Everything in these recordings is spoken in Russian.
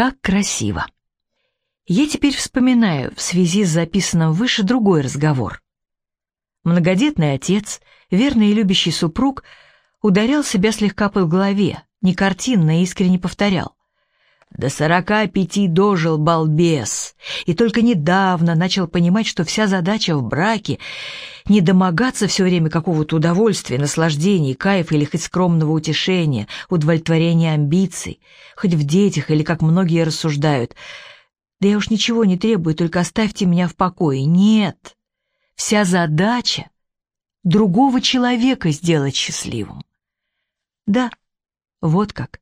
Как красиво! Я теперь вспоминаю в связи с записанным выше другой разговор. Многодетный отец, верный и любящий супруг, ударял себя слегка по голове, не картинно и искренне повторял. До сорока пяти дожил балбес, и только недавно начал понимать, что вся задача в браке — не домогаться все время какого-то удовольствия, наслаждений, кайфа или хоть скромного утешения, удовлетворения амбиций, хоть в детях или, как многие рассуждают, «Да я уж ничего не требую, только оставьте меня в покое». Нет, вся задача — другого человека сделать счастливым. Да, вот как.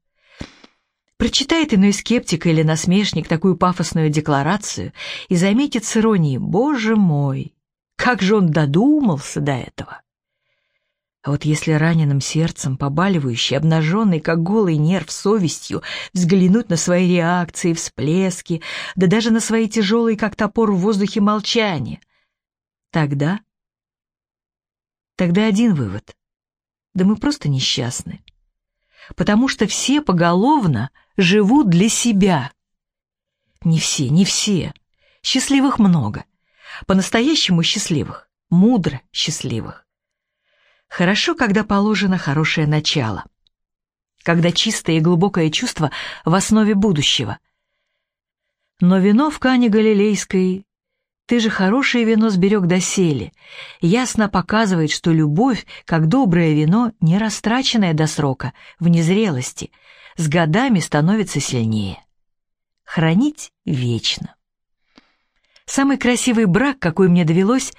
Прочитает иной скептик или насмешник такую пафосную декларацию и заметит с иронией «Боже мой, как же он додумался до этого!» А вот если раненым сердцем, побаливающий, обнаженный, как голый нерв, совестью, взглянуть на свои реакции, всплески, да даже на свои тяжелые, как топор в воздухе, молчания, тогда... Тогда один вывод. Да мы просто несчастны потому что все поголовно живут для себя. Не все, не все. Счастливых много. По-настоящему счастливых, мудро счастливых. Хорошо, когда положено хорошее начало. Когда чистое и глубокое чувство в основе будущего. Но вино в Кане Галилейской ты же хорошее вино сберег доселе. Ясно показывает, что любовь, как доброе вино, не растраченное до срока, в незрелости, с годами становится сильнее. Хранить вечно. Самый красивый брак, какой мне довелось...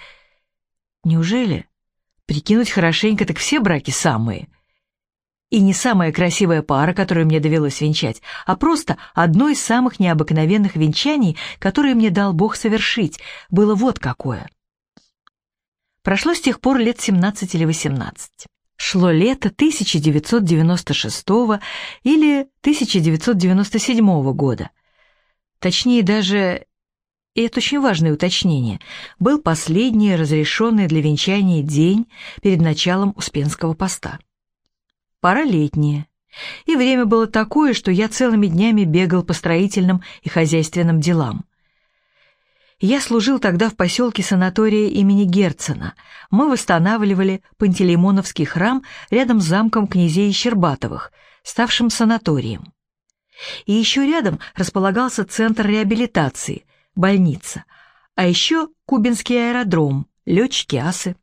Неужели? Прикинуть хорошенько, так все браки самые — и не самая красивая пара, которую мне довелось венчать, а просто одно из самых необыкновенных венчаний, которые мне дал Бог совершить, было вот какое. Прошло с тех пор лет 17 или 18. Шло лето 1996 или 1997 года. Точнее даже, и это очень важное уточнение, был последний разрешенный для венчания день перед началом Успенского поста. Пора летняя. И время было такое, что я целыми днями бегал по строительным и хозяйственным делам. Я служил тогда в поселке санатория имени Герцена. Мы восстанавливали Пантелеймоновский храм рядом с замком князей Щербатовых, ставшим санаторием. И еще рядом располагался центр реабилитации, больница, а еще Кубинский аэродром, летчики-асы.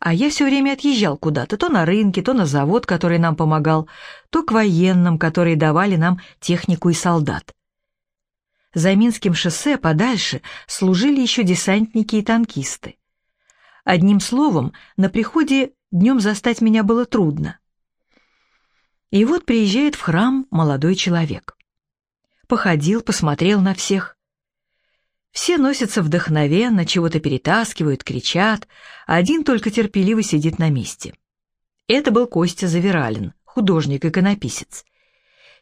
А я все время отъезжал куда-то, то на рынке, то на завод, который нам помогал, то к военным, которые давали нам технику и солдат. За Минским шоссе подальше служили еще десантники и танкисты. Одним словом, на приходе днем застать меня было трудно. И вот приезжает в храм молодой человек. Походил, посмотрел на всех. Все носятся вдохновенно, чего-то перетаскивают, кричат, один только терпеливо сидит на месте. Это был Костя Завиралин, художник-иконописец.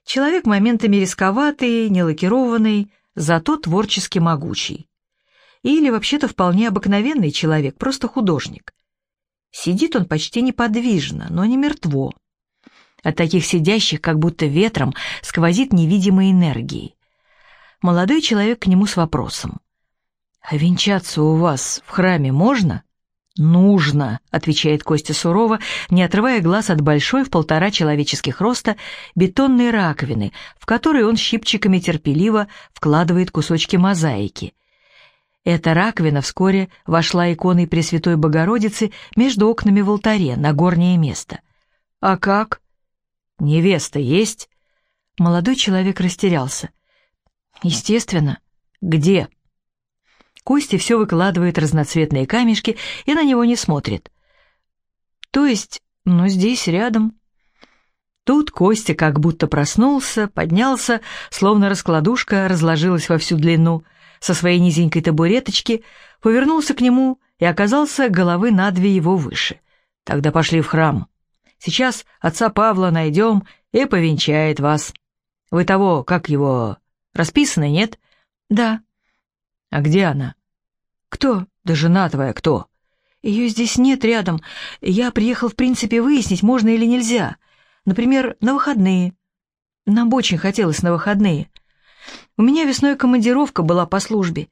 Человек моментами рисковатый, нелакированный, зато творчески могучий. Или вообще-то вполне обыкновенный человек, просто художник. Сидит он почти неподвижно, но не мертво. От таких сидящих как будто ветром сквозит невидимой энергией. Молодой человек к нему с вопросом. «А венчаться у вас в храме можно?» «Нужно», — отвечает Костя сурово, не отрывая глаз от большой в полтора человеческих роста бетонной раковины, в которой он щипчиками терпеливо вкладывает кусочки мозаики. Эта раковина вскоре вошла иконой Пресвятой Богородицы между окнами в алтаре на горнее место. «А как?» «Невеста есть?» Молодой человек растерялся. «Естественно. Где?» Костя все выкладывает разноцветные камешки и на него не смотрит. То есть, ну здесь рядом. Тут Костя как будто проснулся, поднялся, словно раскладушка разложилась во всю длину, со своей низенькой табуреточки, повернулся к нему и оказался головы на две его выше. Тогда пошли в храм. Сейчас отца Павла найдем и повенчает вас. Вы того, как его, расписаны, нет? Да. «А где она?» «Кто? Да жена твоя кто?» «Ее здесь нет рядом. Я приехал, в принципе, выяснить, можно или нельзя. Например, на выходные. Нам бы очень хотелось на выходные. У меня весной командировка была по службе,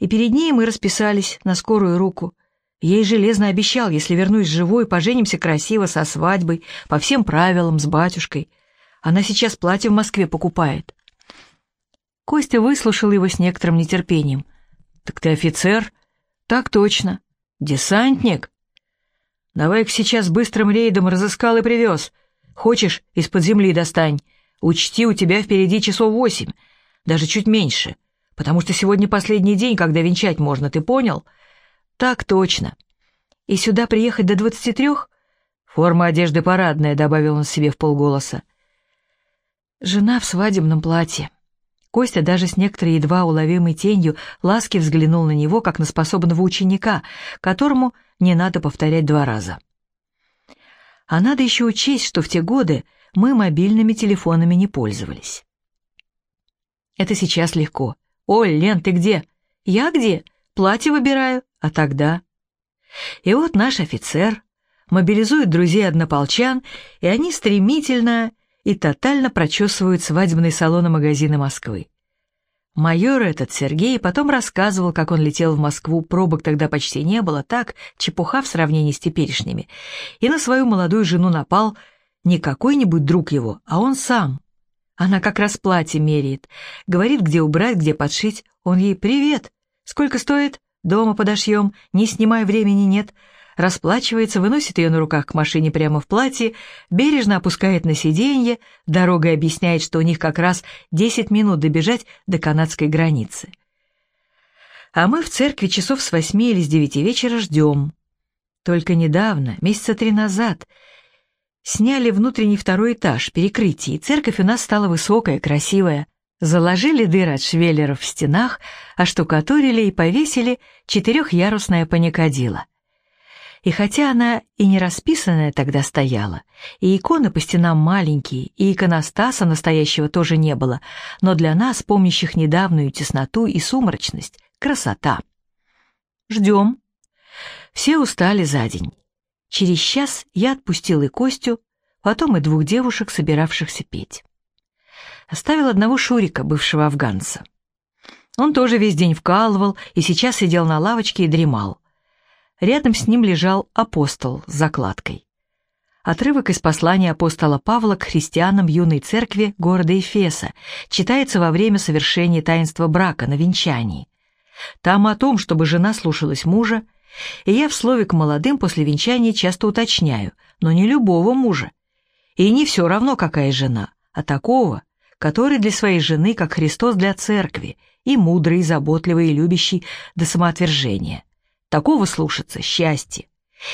и перед ней мы расписались на скорую руку. Ей железно обещал, если вернусь живой, поженимся красиво, со свадьбой, по всем правилам, с батюшкой. Она сейчас платье в Москве покупает. Костя выслушал его с некоторым нетерпением. «Так ты офицер?» «Так точно». «Десантник?» «Давай-ка сейчас быстрым рейдом разыскал и привез. Хочешь, из-под земли достань. Учти, у тебя впереди часов восемь, даже чуть меньше, потому что сегодня последний день, когда венчать можно, ты понял?» «Так точно. И сюда приехать до двадцати трех?» «Форма одежды парадная», — добавил он себе в полголоса. «Жена в свадебном платье». Костя даже с некоторой едва уловимой тенью ласки взглянул на него, как на способного ученика, которому не надо повторять два раза. А надо еще учесть, что в те годы мы мобильными телефонами не пользовались. Это сейчас легко. «Оль, Лен, ты где?» «Я где? Платье выбираю. А тогда?» И вот наш офицер мобилизует друзей-однополчан, и они стремительно и тотально прочесывают свадебные салоны магазина Москвы. Майор этот Сергей потом рассказывал, как он летел в Москву, пробок тогда почти не было, так, чепуха в сравнении с теперешними, и на свою молодую жену напал не какой-нибудь друг его, а он сам. Она как раз платье меряет, говорит, где убрать, где подшить. Он ей «Привет! Сколько стоит? Дома подошьем, не снимай, времени нет расплачивается, выносит ее на руках к машине прямо в платье, бережно опускает на сиденье, дорогой объясняет, что у них как раз 10 минут добежать до канадской границы. А мы в церкви часов с восьми или с девяти вечера ждем. Только недавно, месяца три назад, сняли внутренний второй этаж, перекрытие, и церковь у нас стала высокая, красивая. Заложили дыры от швеллеров в стенах, оштукатурили и повесили четырехъярусное паникадило. И хотя она и не расписанная тогда стояла, и иконы по стенам маленькие, и иконостаса настоящего тоже не было, но для нас, помнящих недавнюю тесноту и сумрачность, красота. Ждем. Все устали за день. Через час я отпустил и Костю, потом и двух девушек, собиравшихся петь. Оставил одного Шурика, бывшего афганца. Он тоже весь день вкалывал и сейчас сидел на лавочке и дремал. Рядом с ним лежал апостол с закладкой. Отрывок из послания апостола Павла к христианам юной церкви города Эфеса читается во время совершения таинства брака на венчании. Там о том, чтобы жена слушалась мужа, и я в слове к молодым после венчания часто уточняю, но не любого мужа. И не все равно, какая жена, а такого, который для своей жены, как Христос для церкви, и мудрый, и заботливый, и любящий до самоотвержения. Такого слушаться — счастье.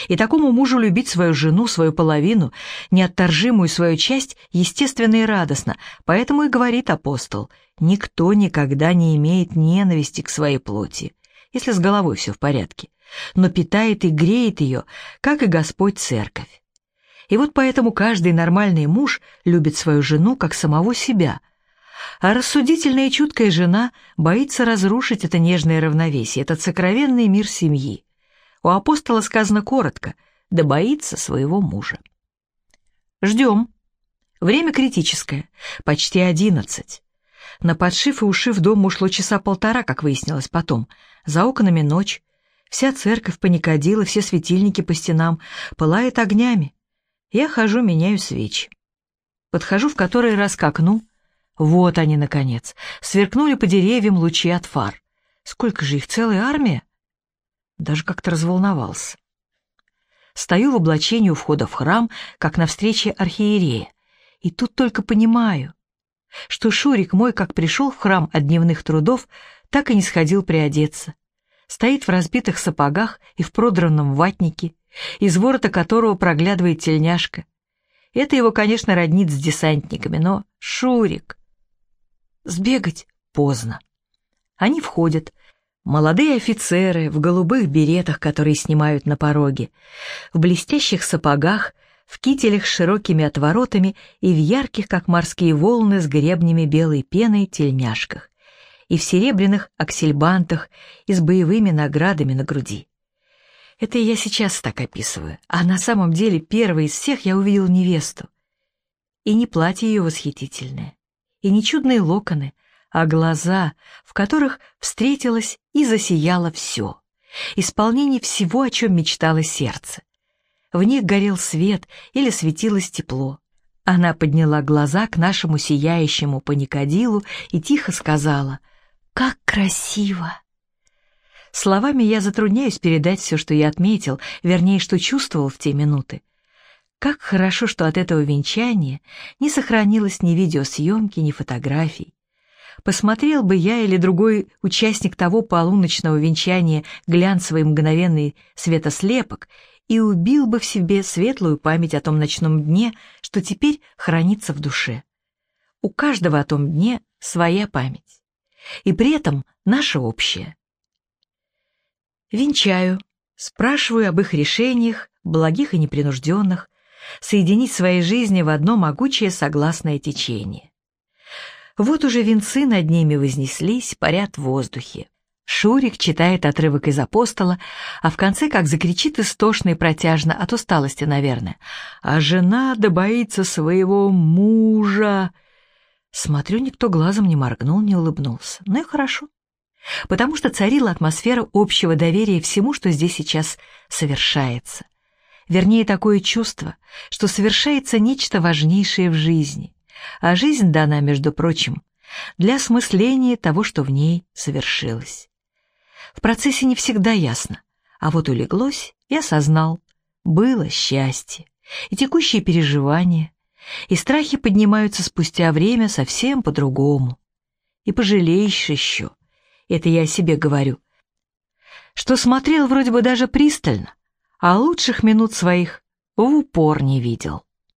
И такому мужу любить свою жену, свою половину, неотторжимую свою часть, естественно и радостно. Поэтому и говорит апостол, никто никогда не имеет ненависти к своей плоти, если с головой все в порядке, но питает и греет ее, как и Господь Церковь. И вот поэтому каждый нормальный муж любит свою жену как самого себя, а рассудительная и чуткая жена боится разрушить это нежное равновесие, этот сокровенный мир семьи. У апостола сказано коротко, да боится своего мужа. Ждем. Время критическое, почти одиннадцать. На подшив и ушив дом ушло часа полтора, как выяснилось потом. За окнами ночь. Вся церковь паникодила, все светильники по стенам, пылает огнями. Я хожу, меняю свечи. Подхожу в который раз к окну, вот они, наконец, сверкнули по деревьям лучи от фар. Сколько же их, целая армия? Даже как-то разволновался. Стою в облачении у входа в храм, как на встрече архиерея, и тут только понимаю, что Шурик мой, как пришел в храм от дневных трудов, так и не сходил приодеться. Стоит в разбитых сапогах и в продранном ватнике, из ворота которого проглядывает тельняшка. Это его, конечно, роднит с десантниками, но Шурик... Сбегать поздно. Они входят. Молодые офицеры в голубых беретах, которые снимают на пороге, в блестящих сапогах, в кителях с широкими отворотами и в ярких, как морские волны, с гребнями белой пеной тельняшках, и в серебряных аксельбантах и с боевыми наградами на груди. Это я сейчас так описываю, а на самом деле первой из всех я увидел невесту. И не платье ее восхитительное, и не чудные локоны, а глаза, в которых встретилось и засияло все, исполнение всего, о чем мечтало сердце. В них горел свет или светилось тепло. Она подняла глаза к нашему сияющему паникадилу и тихо сказала «Как красиво!». Словами я затрудняюсь передать все, что я отметил, вернее, что чувствовал в те минуты. Как хорошо, что от этого венчания не сохранилось ни видеосъемки, ни фотографий. Посмотрел бы я или другой участник того полуночного венчания глянцевый мгновенный светослепок и убил бы в себе светлую память о том ночном дне, что теперь хранится в душе. У каждого о том дне своя память. И при этом наша общая. Венчаю, спрашиваю об их решениях, благих и непринужденных, соединить свои жизни в одно могучее согласное течение. Вот уже венцы над ними вознеслись, парят в воздухе. Шурик читает отрывок из «Апостола», а в конце как закричит истошно и протяжно, от усталости, наверное. «А жена да своего мужа!» Смотрю, никто глазом не моргнул, не улыбнулся. Ну и хорошо. Потому что царила атмосфера общего доверия всему, что здесь сейчас совершается. Вернее, такое чувство, что совершается нечто важнейшее в жизни. А жизнь дана, между прочим, для осмысления того, что в ней совершилось. В процессе не всегда ясно, а вот улеглось и осознал. Было счастье, и текущие переживания, и страхи поднимаются спустя время совсем по-другому. И пожалеешь еще, это я о себе говорю, что смотрел вроде бы даже пристально, а лучших минут своих в упор не видел.